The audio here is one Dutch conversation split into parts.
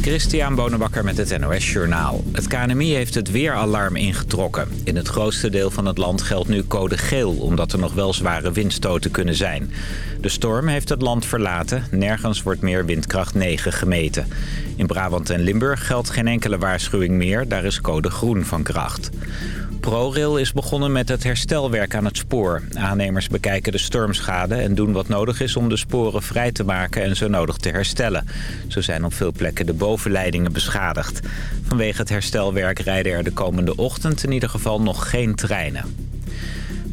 Christian Bonenbakker met het NOS Journaal. Het KNMI heeft het weeralarm ingetrokken. In het grootste deel van het land geldt nu code geel... omdat er nog wel zware windstoten kunnen zijn. De storm heeft het land verlaten. Nergens wordt meer windkracht 9 gemeten. In Brabant en Limburg geldt geen enkele waarschuwing meer. Daar is code groen van kracht. ProRail is begonnen met het herstelwerk aan het spoor. Aannemers bekijken de stormschade en doen wat nodig is om de sporen vrij te maken en zo nodig te herstellen. Zo zijn op veel plekken de bovenleidingen beschadigd. Vanwege het herstelwerk rijden er de komende ochtend in ieder geval nog geen treinen.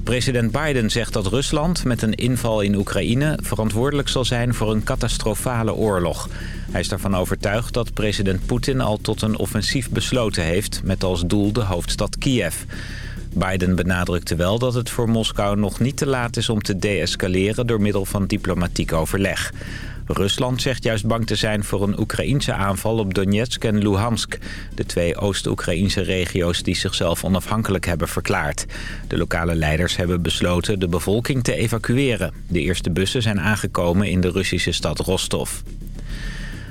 President Biden zegt dat Rusland met een inval in Oekraïne verantwoordelijk zal zijn voor een catastrofale oorlog. Hij is ervan overtuigd dat president Poetin al tot een offensief besloten heeft met als doel de hoofdstad Kiev. Biden benadrukte wel dat het voor Moskou nog niet te laat is om te deescaleren door middel van diplomatiek overleg. Rusland zegt juist bang te zijn voor een Oekraïense aanval op Donetsk en Luhansk. De twee Oost-Oekraïnse regio's die zichzelf onafhankelijk hebben verklaard. De lokale leiders hebben besloten de bevolking te evacueren. De eerste bussen zijn aangekomen in de Russische stad Rostov.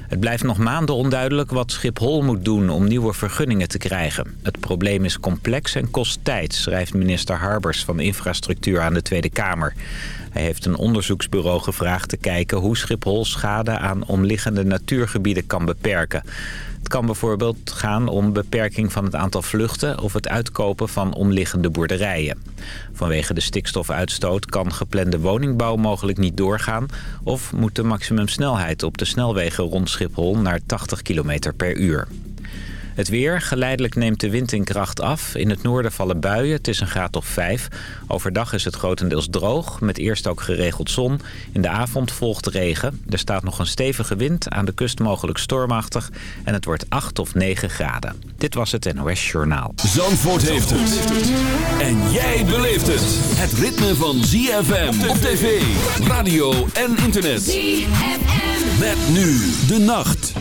Het blijft nog maanden onduidelijk wat Schiphol moet doen om nieuwe vergunningen te krijgen. Het probleem is complex en kost tijd, schrijft minister Harbers van Infrastructuur aan de Tweede Kamer. Hij heeft een onderzoeksbureau gevraagd te kijken hoe Schiphol schade aan omliggende natuurgebieden kan beperken. Het kan bijvoorbeeld gaan om beperking van het aantal vluchten of het uitkopen van omliggende boerderijen. Vanwege de stikstofuitstoot kan geplande woningbouw mogelijk niet doorgaan... of moet de maximumsnelheid op de snelwegen rond Schiphol naar 80 km per uur. Het weer. Geleidelijk neemt de wind in kracht af. In het noorden vallen buien. Het is een graad of 5. Overdag is het grotendeels droog. Met eerst ook geregeld zon. In de avond volgt regen. Er staat nog een stevige wind. Aan de kust mogelijk stormachtig. En het wordt 8 of 9 graden. Dit was het NOS Journaal. Zandvoort heeft het. En jij beleeft het. Het ritme van ZFM op tv, radio en internet. ZFM. Met nu de nacht.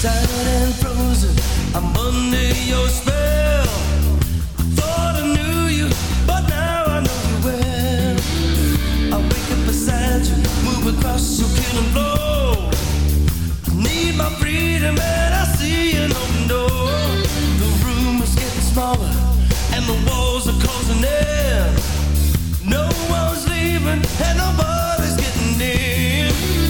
tired and frozen. I'm under your spell. I thought I knew you, but now I know you well. I wake up beside you, move across your killing blow. I need my freedom, and I see an open door. The room is getting smaller, and the walls are closing in. No one's leaving, and nobody's getting in.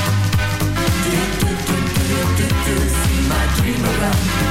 Dream around.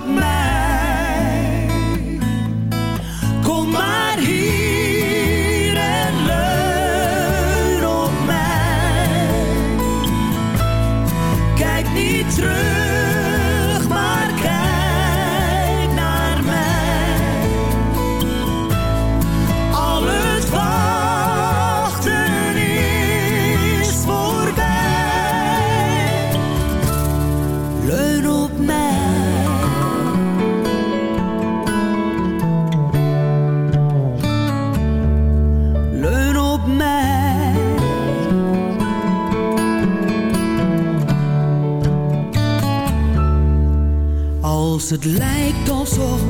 het lijkt alsof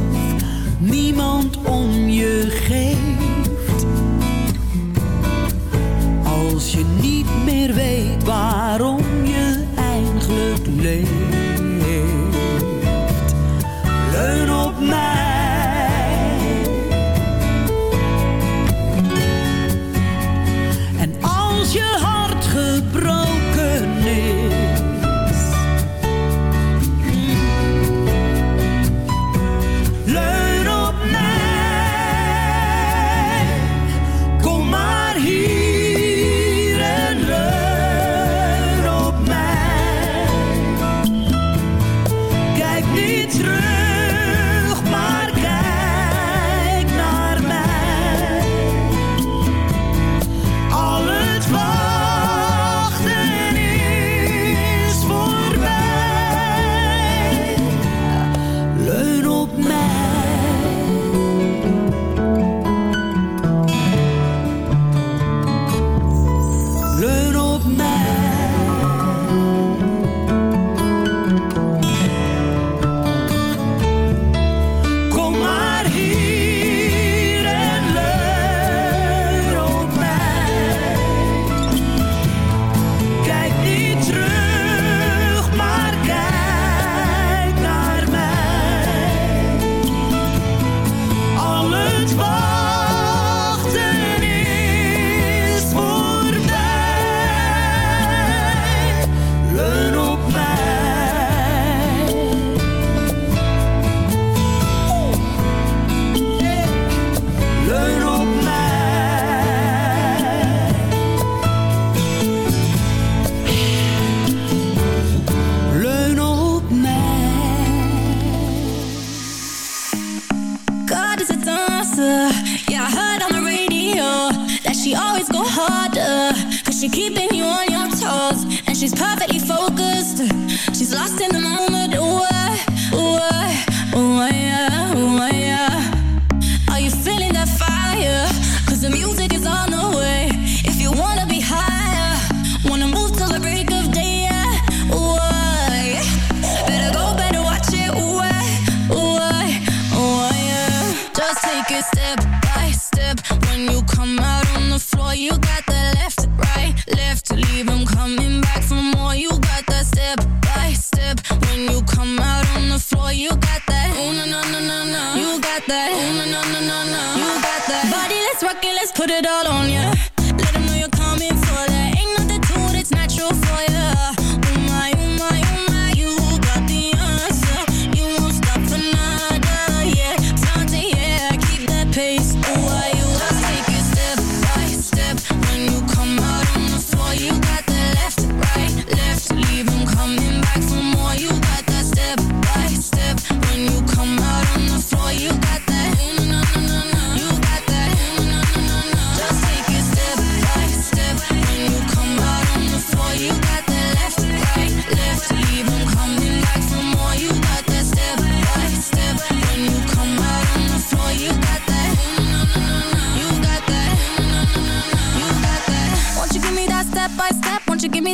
on ya. Let them know you're coming for that Ain't nothing to it, it's natural for ya.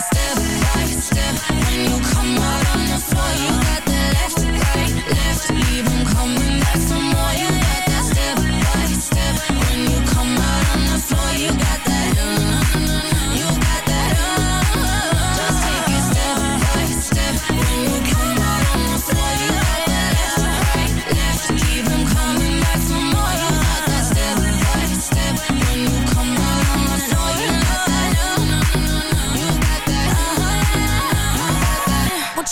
Step.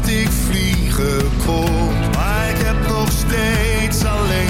dat ik vliegen kon. Maar ik heb nog steeds alleen.